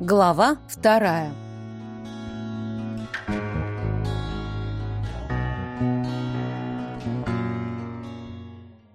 Глава вторая.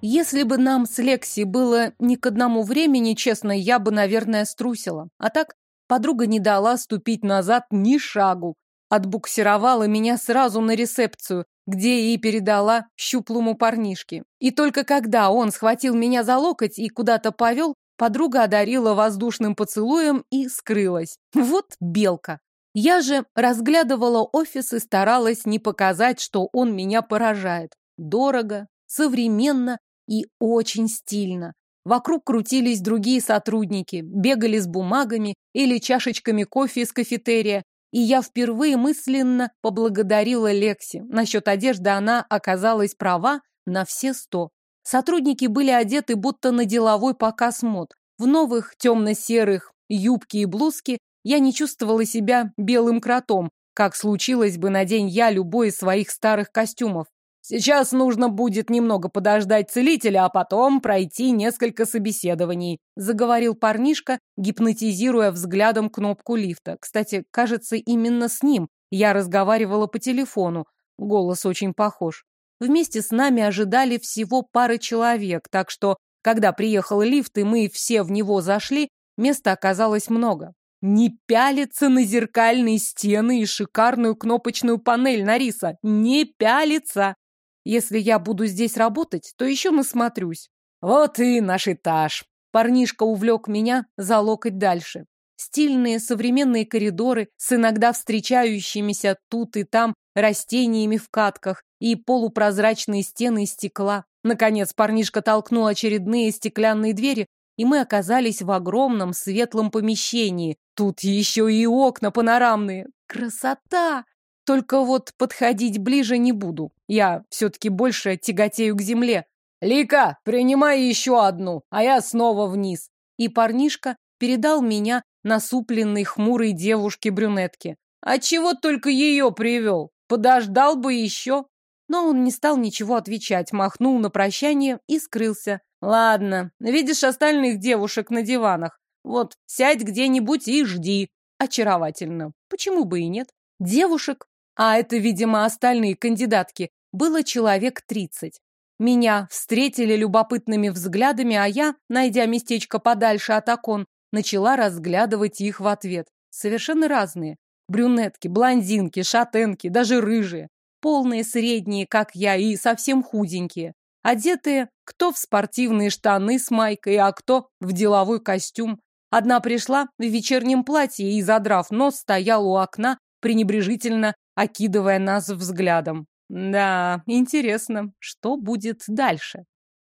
Если бы нам с Лекси было ни к одному времени, честно, я бы, наверное, струсила. А так подруга не дала ступить назад ни шагу. Отбуксировала меня сразу на ресепцию, где и передала щуплому парнишке. И только когда он схватил меня за локоть и куда-то повел, подруга одарила воздушным поцелуем и скрылась. Вот белка. Я же разглядывала офис и старалась не показать, что он меня поражает. Дорого, современно и очень стильно. Вокруг крутились другие сотрудники, бегали с бумагами или чашечками кофе из кафетерия, и я впервые мысленно поблагодарила Лекси. Насчет одежды она оказалась права на все сто. Сотрудники были одеты будто на деловой показ мод. В новых темно-серых юбки и блузки я не чувствовала себя белым кротом, как случилось бы на день я любой из своих старых костюмов. Сейчас нужно будет немного подождать целителя, а потом пройти несколько собеседований, заговорил парнишка, гипнотизируя взглядом кнопку лифта. Кстати, кажется, именно с ним я разговаривала по телефону. Голос очень похож. Вместе с нами ожидали всего пары человек, так что, когда приехал лифт и мы все в него зашли, места оказалось много. Не пялиться на зеркальные стены и шикарную кнопочную панель Нариса. Не пялиться! Если я буду здесь работать, то еще насмотрюсь. Вот и наш этаж. Парнишка увлек меня за локоть дальше. Стильные современные коридоры с иногда встречающимися тут и там растениями в катках и полупрозрачные стены из стекла. Наконец парнишка толкнул очередные стеклянные двери, и мы оказались в огромном светлом помещении. Тут еще и окна панорамные. Красота! Только вот подходить ближе не буду. Я все-таки больше тяготею к земле. «Лика, принимай еще одну, а я снова вниз». И парнишка передал меня насупленной хмурой девушке-брюнетке. А чего только ее привел? Подождал бы еще. Но он не стал ничего отвечать, махнул на прощание и скрылся. Ладно, видишь остальных девушек на диванах? Вот, сядь где-нибудь и жди. Очаровательно. Почему бы и нет? Девушек а это, видимо, остальные кандидатки, было человек тридцать. Меня встретили любопытными взглядами, а я, найдя местечко подальше от окон, начала разглядывать их в ответ. Совершенно разные. Брюнетки, блондинки, шатенки, даже рыжие. Полные, средние, как я, и совсем худенькие. Одетые кто в спортивные штаны с майкой, а кто в деловой костюм. Одна пришла в вечернем платье и, задрав нос, стояла у окна, пренебрежительно окидывая нас взглядом. Да, интересно, что будет дальше?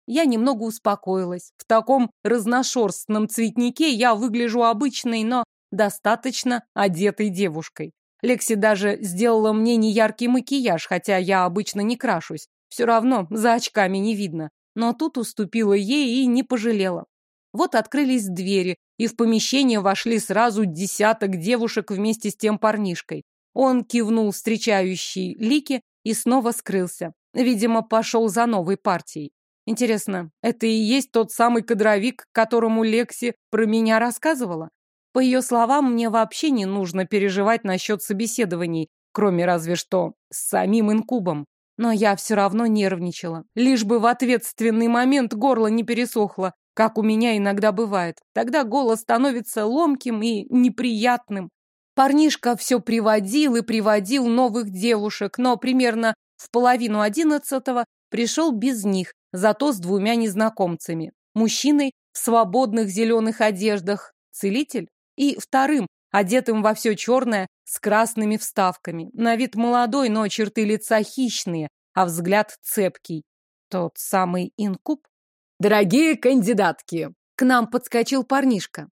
Я немного успокоилась. В таком разношерстном цветнике я выгляжу обычной, но достаточно одетой девушкой. Лекси даже сделала мне неяркий макияж, хотя я обычно не крашусь. Все равно за очками не видно. Но тут уступила ей и не пожалела. Вот открылись двери, и в помещение вошли сразу десяток девушек вместе с тем парнишкой. Он кивнул встречающий Лике и снова скрылся. Видимо, пошел за новой партией. Интересно, это и есть тот самый кадровик, которому Лекси про меня рассказывала? По ее словам, мне вообще не нужно переживать насчет собеседований, кроме разве что с самим инкубом. Но я все равно нервничала. Лишь бы в ответственный момент горло не пересохло, как у меня иногда бывает. Тогда голос становится ломким и неприятным. Парнишка все приводил и приводил новых девушек, но примерно в половину одиннадцатого пришел без них, зато с двумя незнакомцами. Мужчиной в свободных зеленых одеждах, целитель, и вторым, одетым во все черное, с красными вставками. На вид молодой, но черты лица хищные, а взгляд цепкий. Тот самый инкуб? Дорогие кандидатки! К нам подскочил парнишка.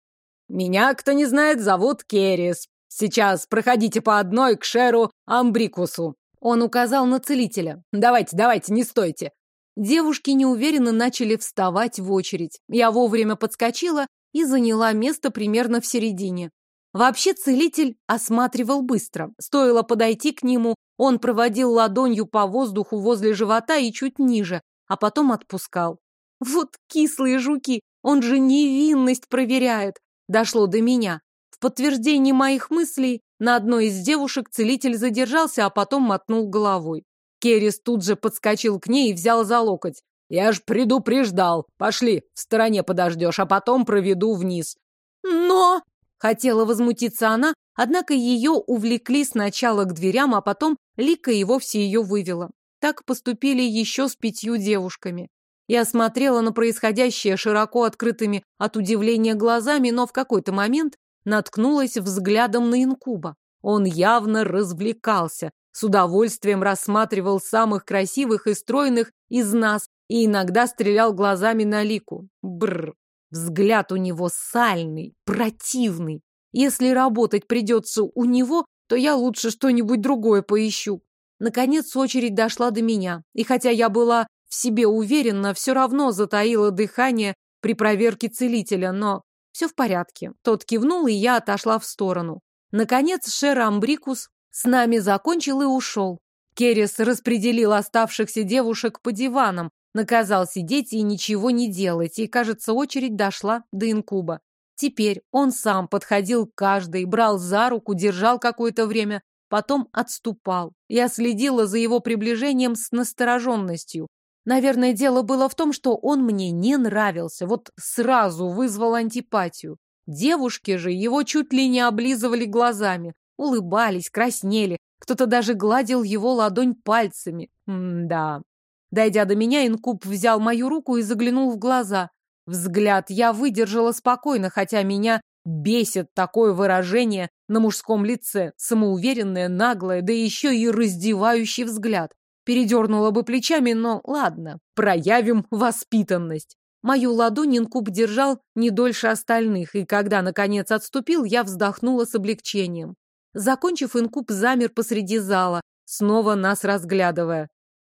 Меня, кто не знает, зовут Керрис. Сейчас проходите по одной к Шеру Амбрикусу. Он указал на целителя. Давайте, давайте, не стойте. Девушки неуверенно начали вставать в очередь. Я вовремя подскочила и заняла место примерно в середине. Вообще целитель осматривал быстро. Стоило подойти к нему, он проводил ладонью по воздуху возле живота и чуть ниже, а потом отпускал. Вот кислые жуки, он же невинность проверяет. Дошло до меня. В подтверждении моих мыслей на одной из девушек целитель задержался, а потом мотнул головой. Керрис тут же подскочил к ней и взял за локоть. «Я ж предупреждал. Пошли, в стороне подождешь, а потом проведу вниз». «Но...» — хотела возмутиться она, однако ее увлекли сначала к дверям, а потом Лика и вовсе ее вывела. Так поступили еще с пятью девушками. Я смотрела на происходящее широко открытыми от удивления глазами, но в какой-то момент наткнулась взглядом на инкуба. Он явно развлекался, с удовольствием рассматривал самых красивых и стройных из нас и иногда стрелял глазами на Лику. Бррр. Взгляд у него сальный, противный. Если работать придется у него, то я лучше что-нибудь другое поищу. Наконец очередь дошла до меня, и хотя я была в себе уверена, все равно затаила дыхание при проверке целителя, но все в порядке. Тот кивнул, и я отошла в сторону. Наконец Шер Амбрикус с нами закончил и ушел. Керрис распределил оставшихся девушек по диванам, наказал сидеть и ничего не делать, и, кажется, очередь дошла до инкуба. Теперь он сам подходил к каждой, брал за руку, держал какое-то время, потом отступал. Я следила за его приближением с настороженностью. Наверное, дело было в том, что он мне не нравился, вот сразу вызвал антипатию. Девушки же его чуть ли не облизывали глазами, улыбались, краснели, кто-то даже гладил его ладонь пальцами. М-да. Дойдя до меня, инкуб взял мою руку и заглянул в глаза. Взгляд я выдержала спокойно, хотя меня бесит такое выражение на мужском лице, самоуверенное, наглое, да еще и раздевающий взгляд. Передернула бы плечами, но ладно, проявим воспитанность. Мою ладонь инкуб держал не дольше остальных, и когда, наконец, отступил, я вздохнула с облегчением. Закончив, инкуб замер посреди зала, снова нас разглядывая.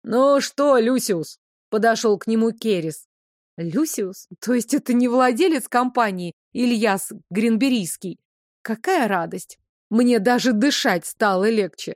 «Ну что, Люсиус?» — подошел к нему Керис. «Люсиус? То есть это не владелец компании Ильяс Гринберийский? Какая радость! Мне даже дышать стало легче».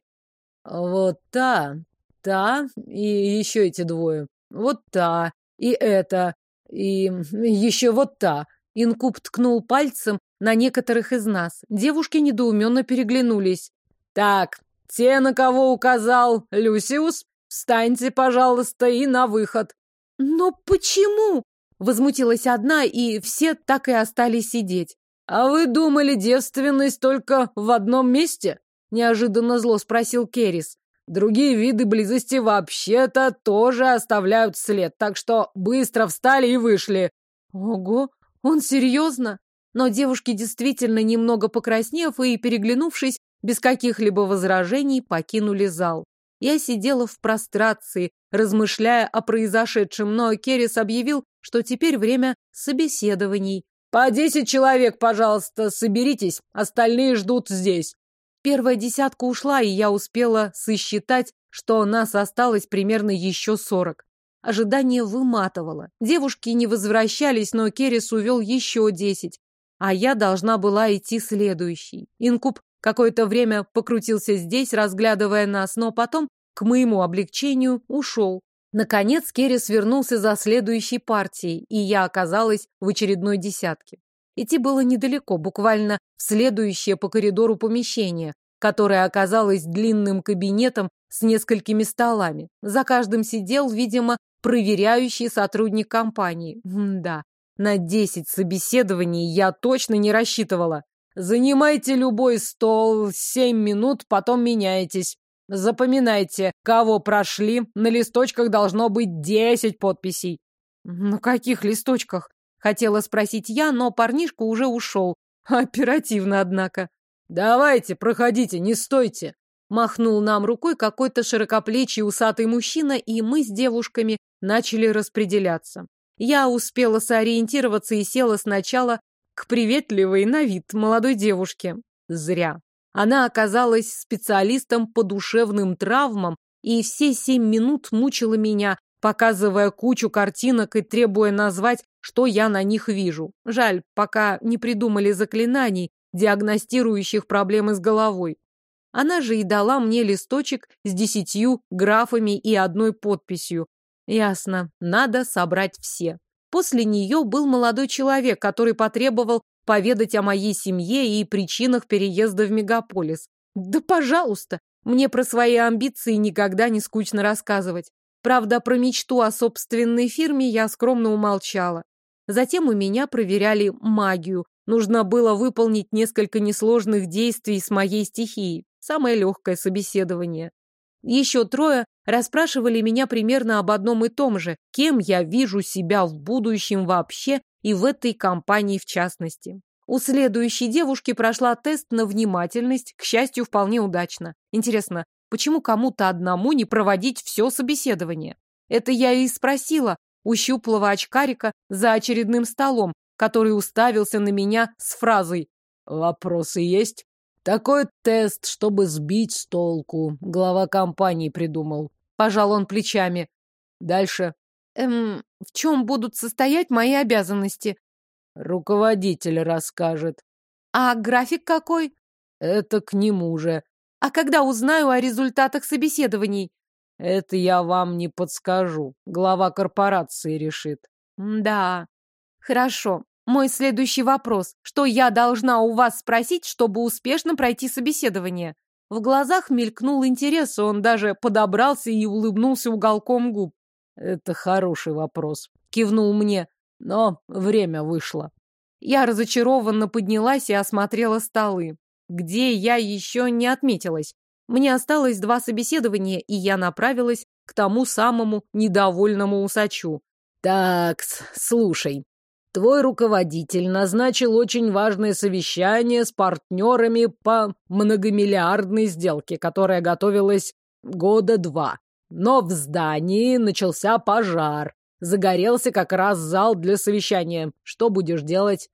«Вот та, та и еще эти двое. Вот та и это, и еще вот та. Инкуб ткнул пальцем на некоторых из нас. Девушки недоуменно переглянулись. Так, те, на кого указал Люсиус, встаньте, пожалуйста, и на выход. Но почему? Возмутилась одна, и все так и остались сидеть. А вы думали, девственность только в одном месте? Неожиданно зло спросил Керис. Другие виды близости вообще-то тоже оставляют след, так что быстро встали и вышли. Ого, он серьезно? Но девушки действительно, немного покраснев и переглянувшись, без каких-либо возражений покинули зал. Я сидела в прострации, размышляя о произошедшем, но Керрис объявил, что теперь время собеседований. «По десять человек, пожалуйста, соберитесь, остальные ждут здесь». Первая десятка ушла, и я успела сосчитать, что нас осталось примерно еще сорок. Ожидание выматывало. Девушки не возвращались, но Керрис увел еще десять. А я должна была идти следующий. Инкуб какое-то время покрутился здесь, разглядывая нас, но потом, к моему облегчению, ушел. Наконец Керрис вернулся за следующей партией, и я оказалась в очередной десятке. Идти было недалеко, буквально в следующее по коридору помещение, которое оказалось длинным кабинетом с несколькими столами. За каждым сидел, видимо, проверяющий сотрудник компании. М да, на десять собеседований я точно не рассчитывала. Занимайте любой стол, семь минут, потом меняйтесь. Запоминайте, кого прошли, на листочках должно быть десять подписей. На каких листочках? Хотела спросить я, но парнишка уже ушел. Оперативно, однако. Давайте, проходите, не стойте. Махнул нам рукой какой-то широкоплечий усатый мужчина, и мы с девушками начали распределяться. Я успела сориентироваться и села сначала к приветливой на вид молодой девушке. Зря. Она оказалась специалистом по душевным травмам и все семь минут мучила меня, показывая кучу картинок и требуя назвать, что я на них вижу. Жаль, пока не придумали заклинаний, диагностирующих проблемы с головой. Она же и дала мне листочек с десятью графами и одной подписью. Ясно, надо собрать все. После нее был молодой человек, который потребовал поведать о моей семье и причинах переезда в мегаполис. Да пожалуйста, мне про свои амбиции никогда не скучно рассказывать. Правда, про мечту о собственной фирме я скромно умолчала. Затем у меня проверяли магию. Нужно было выполнить несколько несложных действий с моей стихией. Самое легкое собеседование. Еще трое расспрашивали меня примерно об одном и том же, кем я вижу себя в будущем вообще и в этой компании в частности. У следующей девушки прошла тест на внимательность, к счастью, вполне удачно. Интересно, почему кому-то одному не проводить все собеседование? Это я и спросила у щуплого очкарика за очередным столом, который уставился на меня с фразой «Вопросы есть?» Такой тест, чтобы сбить с толку. Глава компании придумал. Пожал он плечами. Дальше. Эм, в чем будут состоять мои обязанности? Руководитель расскажет. А график какой? Это к нему же. А когда узнаю о результатах собеседований? Это я вам не подскажу. Глава корпорации решит. Да. Хорошо. Мой следующий вопрос. Что я должна у вас спросить, чтобы успешно пройти собеседование? В глазах мелькнул интерес, он даже подобрался и улыбнулся уголком губ. Это хороший вопрос. Кивнул мне. Но время вышло. Я разочарованно поднялась и осмотрела столы. Где я еще не отметилась. Мне осталось два собеседования, и я направилась к тому самому недовольному усачу. Так, слушай, Твой руководитель назначил очень важное совещание с партнерами по многомиллиардной сделке, которая готовилась года два. Но в здании начался пожар. Загорелся как раз зал для совещания. Что будешь делать?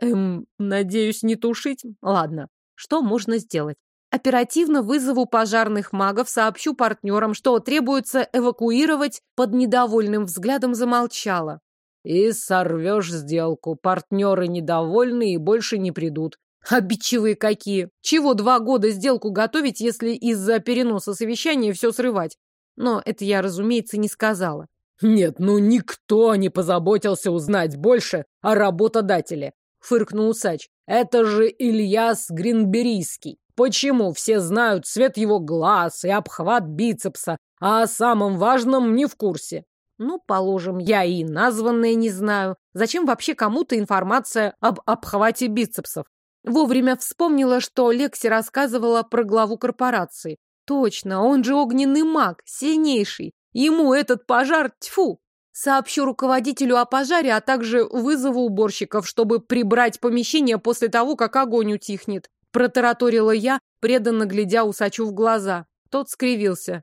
Эм, надеюсь, не тушить? Ладно, что можно сделать? Оперативно вызову пожарных магов, сообщу партнерам, что требуется эвакуировать. Под недовольным взглядом замолчала. И сорвешь сделку. Партнеры недовольны и больше не придут. Обидчивые какие! Чего два года сделку готовить, если из-за переноса совещания все срывать? Но это я, разумеется, не сказала. Нет, ну никто не позаботился узнать больше о работодателе, фыркнул усач. Это же Ильяс Гринберийский. Почему все знают цвет его глаз и обхват бицепса, а о самом важном не в курсе? Ну, положим, я и названное не знаю. Зачем вообще кому-то информация об обхвате бицепсов? Вовремя вспомнила, что Лекси рассказывала про главу корпорации. Точно, он же огненный маг, сильнейший. Ему этот пожар, тьфу! Сообщу руководителю о пожаре, а также вызову уборщиков, чтобы прибрать помещение после того, как огонь утихнет. Протараторила я, преданно глядя усачу в глаза. Тот скривился.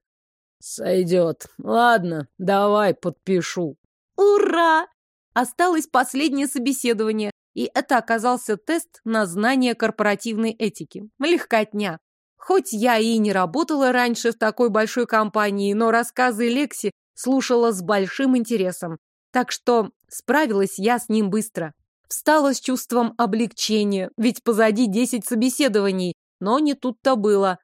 Сойдет. Ладно, давай подпишу. Ура! Осталось последнее собеседование, и это оказался тест на знание корпоративной этики. Легкотня. Хоть я и не работала раньше в такой большой компании, но рассказы Лекси слушала с большим интересом. Так что справилась я с ним быстро. Встала с чувством облегчения, ведь позади десять собеседований, но не тут-то было.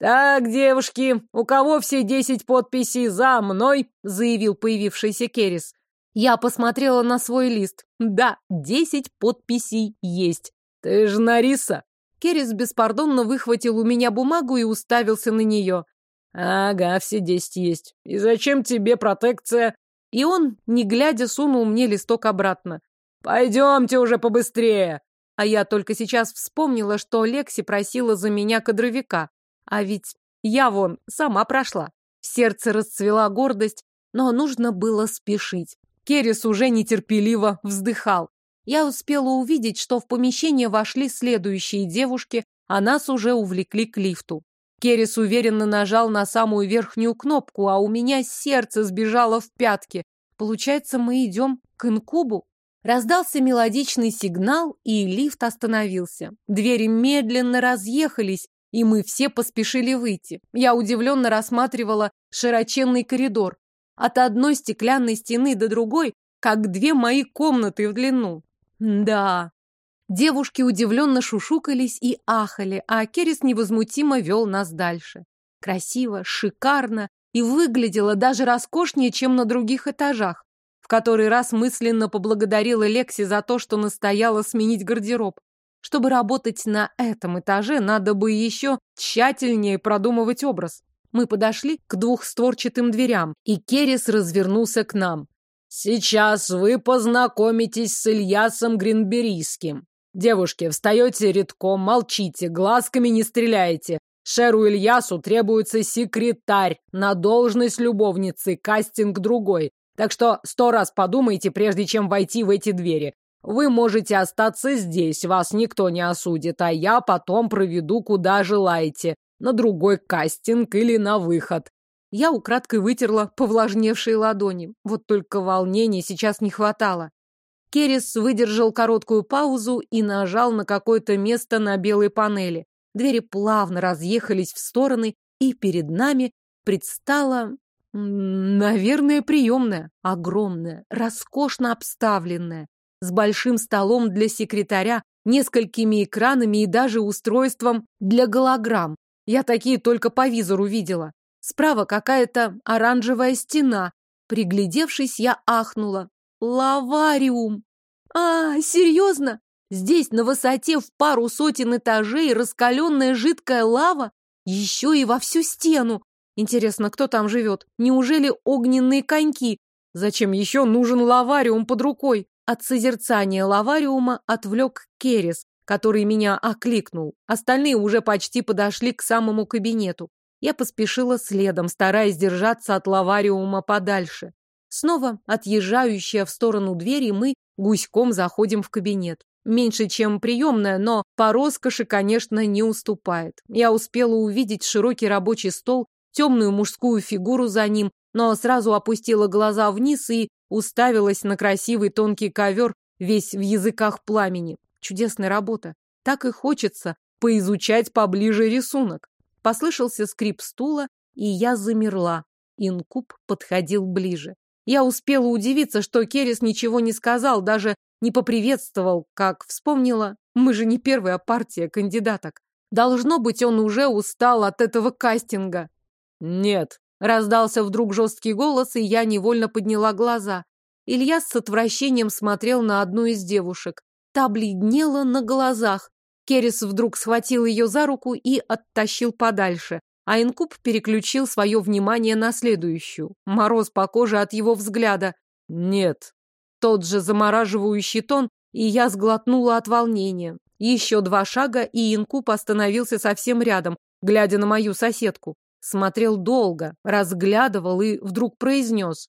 «Так, девушки, у кого все десять подписей за мной?» — заявил появившийся Керрис. Я посмотрела на свой лист. Да, десять подписей есть. «Ты же Нариса!» Керрис беспардонно выхватил у меня бумагу и уставился на нее. «Ага, все десять есть. И зачем тебе протекция?» И он, не глядя, сунул мне листок обратно. «Пойдемте уже побыстрее!» А я только сейчас вспомнила, что Лекси просила за меня кадровика. А ведь я вон сама прошла. В сердце расцвела гордость, но нужно было спешить. Керрис уже нетерпеливо вздыхал. Я успела увидеть, что в помещение вошли следующие девушки, а нас уже увлекли к лифту. Керрис уверенно нажал на самую верхнюю кнопку, а у меня сердце сбежало в пятки. Получается, мы идем к инкубу? Раздался мелодичный сигнал, и лифт остановился. Двери медленно разъехались, и мы все поспешили выйти. Я удивленно рассматривала широченный коридор. От одной стеклянной стены до другой, как две мои комнаты в длину. Да. Девушки удивленно шушукались и ахали, а Керис невозмутимо вел нас дальше. Красиво, шикарно и выглядело даже роскошнее, чем на других этажах. В который раз мысленно поблагодарила Лекси за то, что настояла сменить гардероб. Чтобы работать на этом этаже, надо бы еще тщательнее продумывать образ. Мы подошли к двухстворчатым дверям, и Керрис развернулся к нам. «Сейчас вы познакомитесь с Ильясом Гринберийским. Девушки, встаете редком, молчите, глазками не стреляете. Шеру Ильясу требуется секретарь на должность любовницы, кастинг другой. Так что сто раз подумайте, прежде чем войти в эти двери. Вы можете остаться здесь, вас никто не осудит, а я потом проведу куда желаете, на другой кастинг или на выход. Я украдкой вытерла повлажневшие ладони. Вот только волнения сейчас не хватало. Керрис выдержал короткую паузу и нажал на какое-то место на белой панели. Двери плавно разъехались в стороны, и перед нами предстала, наверное, приемная, огромная, роскошно обставленная с большим столом для секретаря, несколькими экранами и даже устройством для голограмм. Я такие только по визору видела. Справа какая-то оранжевая стена. Приглядевшись, я ахнула. Лавариум! А, серьезно? Здесь на высоте в пару сотен этажей раскаленная жидкая лава? Еще и во всю стену. Интересно, кто там живет? Неужели огненные коньки? Зачем еще нужен лавариум под рукой? От созерцания лавариума отвлек Керес, который меня окликнул. Остальные уже почти подошли к самому кабинету. Я поспешила следом, стараясь держаться от лавариума подальше. Снова отъезжающая в сторону двери, мы гуськом заходим в кабинет. Меньше, чем приемная, но по роскоши, конечно, не уступает. Я успела увидеть широкий рабочий стол, темную мужскую фигуру за ним, но сразу опустила глаза вниз и уставилась на красивый тонкий ковер, весь в языках пламени. Чудесная работа. Так и хочется поизучать поближе рисунок. Послышался скрип стула, и я замерла. Инкуб подходил ближе. Я успела удивиться, что Керрис ничего не сказал, даже не поприветствовал, как вспомнила. Мы же не первая партия кандидаток. Должно быть, он уже устал от этого кастинга. Нет, Раздался вдруг жесткий голос, и я невольно подняла глаза. Илья с отвращением смотрел на одну из девушек. Та бледнела на глазах. Керес вдруг схватил ее за руку и оттащил подальше, а Инкуб переключил свое внимание на следующую. Мороз по коже от его взгляда. «Нет». Тот же замораживающий тон, и я сглотнула от волнения. Еще два шага, и Инкуб остановился совсем рядом, глядя на мою соседку. Смотрел долго, разглядывал и вдруг произнес.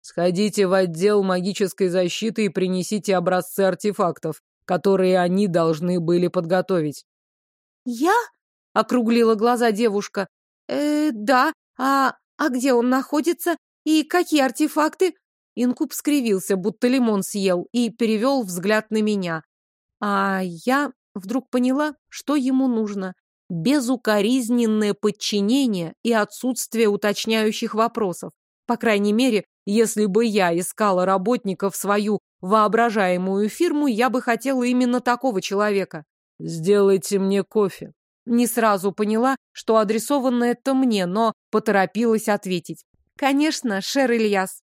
«Сходите в отдел магической защиты и принесите образцы артефактов, которые они должны были подготовить». «Я?» — округлила глаза девушка. «Э, да. А, а где он находится? И какие артефакты?» Инкуб скривился, будто лимон съел, и перевел взгляд на меня. А я вдруг поняла, что ему нужно безукоризненное подчинение и отсутствие уточняющих вопросов. По крайней мере, если бы я искала работников в свою воображаемую фирму, я бы хотела именно такого человека. «Сделайте мне кофе». Не сразу поняла, что адресовано это мне, но поторопилась ответить. «Конечно, Шер Ильяс».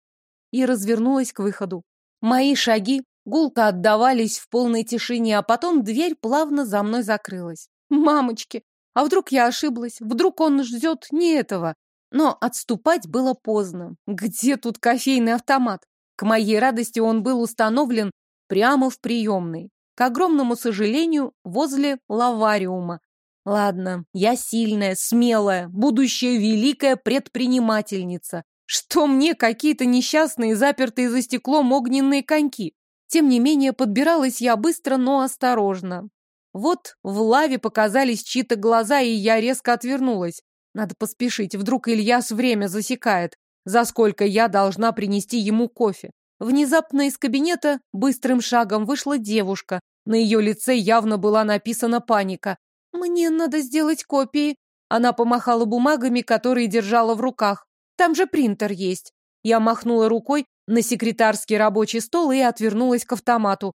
И развернулась к выходу. Мои шаги гулко отдавались в полной тишине, а потом дверь плавно за мной закрылась. «Мамочки, а вдруг я ошиблась? Вдруг он ждет не этого? Но отступать было поздно. Где тут кофейный автомат? К моей радости он был установлен прямо в приемной. К огромному сожалению, возле лавариума. Ладно, я сильная, смелая, будущая великая предпринимательница. Что мне какие-то несчастные, запертые за стеклом огненные коньки? Тем не менее, подбиралась я быстро, но осторожно. Вот в лаве показались чьи-то глаза, и я резко отвернулась. Надо поспешить, вдруг Ильяс время засекает, за сколько я должна принести ему кофе. Внезапно из кабинета быстрым шагом вышла девушка. На ее лице явно была написана паника. «Мне надо сделать копии». Она помахала бумагами, которые держала в руках. «Там же принтер есть». Я махнула рукой на секретарский рабочий стол и отвернулась к автомату.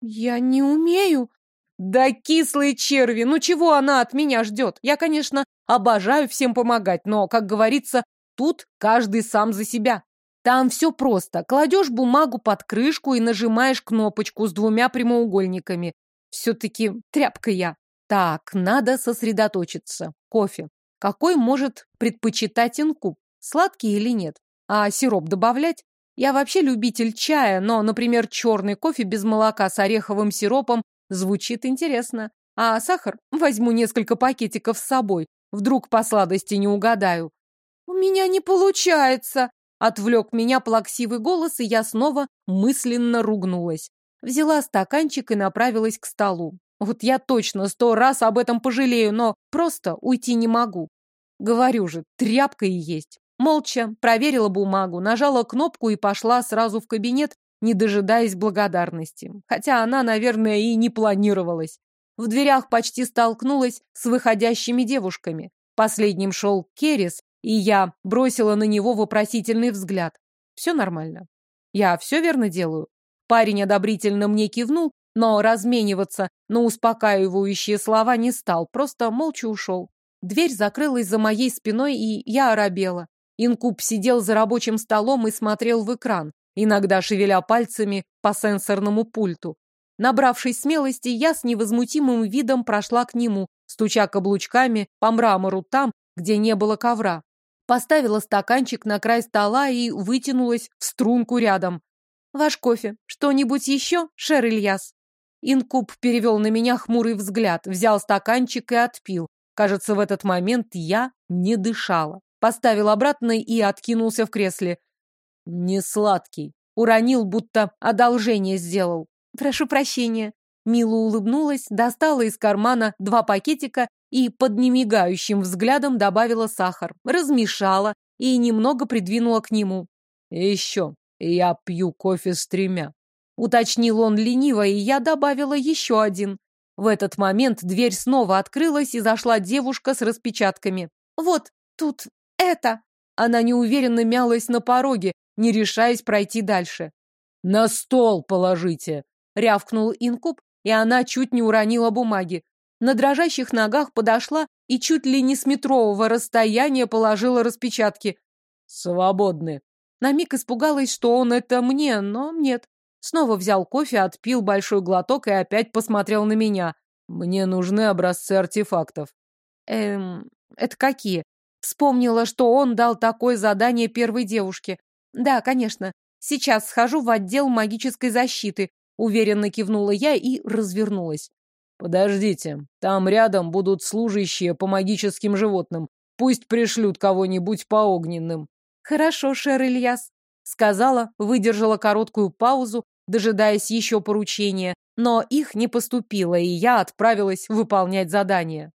«Я не умею», да кислые черви, ну чего она от меня ждет? Я, конечно, обожаю всем помогать, но, как говорится, тут каждый сам за себя. Там все просто. Кладешь бумагу под крышку и нажимаешь кнопочку с двумя прямоугольниками. Все-таки тряпка я. Так, надо сосредоточиться. Кофе. Какой может предпочитать инкуб? Сладкий или нет? А сироп добавлять? Я вообще любитель чая, но, например, черный кофе без молока с ореховым сиропом звучит интересно. А сахар? Возьму несколько пакетиков с собой. Вдруг по сладости не угадаю. «У меня не получается!» Отвлек меня плаксивый голос, и я снова мысленно ругнулась. Взяла стаканчик и направилась к столу. Вот я точно сто раз об этом пожалею, но просто уйти не могу. Говорю же, тряпка и есть. Молча проверила бумагу, нажала кнопку и пошла сразу в кабинет, не дожидаясь благодарности. Хотя она, наверное, и не планировалась. В дверях почти столкнулась с выходящими девушками. Последним шел Керрис, и я бросила на него вопросительный взгляд. Все нормально. Я все верно делаю. Парень одобрительно мне кивнул, но размениваться на успокаивающие слова не стал, просто молча ушел. Дверь закрылась за моей спиной, и я оробела. Инкуб сидел за рабочим столом и смотрел в экран, иногда шевеля пальцами по сенсорному пульту. Набравшись смелости, я с невозмутимым видом прошла к нему, стуча каблучками по мрамору там, где не было ковра. Поставила стаканчик на край стола и вытянулась в струнку рядом. «Ваш кофе. Что-нибудь еще, Шер Ильяс?» Инкуб перевел на меня хмурый взгляд, взял стаканчик и отпил. Кажется, в этот момент я не дышала. Поставил обратно и откинулся в кресле. «Не сладкий». Уронил, будто одолжение сделал. «Прошу прощения». Мила улыбнулась, достала из кармана два пакетика и под немигающим взглядом добавила сахар, размешала и немного придвинула к нему. «Еще, я пью кофе с тремя», — уточнил он лениво, и я добавила еще один. В этот момент дверь снова открылась, и зашла девушка с распечатками. «Вот, тут это...» Она неуверенно мялась на пороге, не решаясь пройти дальше. «На стол положите!» — рявкнул инкуб, и она чуть не уронила бумаги на дрожащих ногах подошла и чуть ли не с метрового расстояния положила распечатки. «Свободны». На миг испугалась, что он это мне, но нет. Снова взял кофе, отпил большой глоток и опять посмотрел на меня. «Мне нужны образцы артефактов». «Эм, это какие?» Вспомнила, что он дал такое задание первой девушке. «Да, конечно. Сейчас схожу в отдел магической защиты», уверенно кивнула я и развернулась. Подождите, там рядом будут служащие по магическим животным. Пусть пришлют кого-нибудь по огненным. Хорошо, Шер Ильяс, сказала, выдержала короткую паузу, дожидаясь еще поручения, но их не поступило, и я отправилась выполнять задание.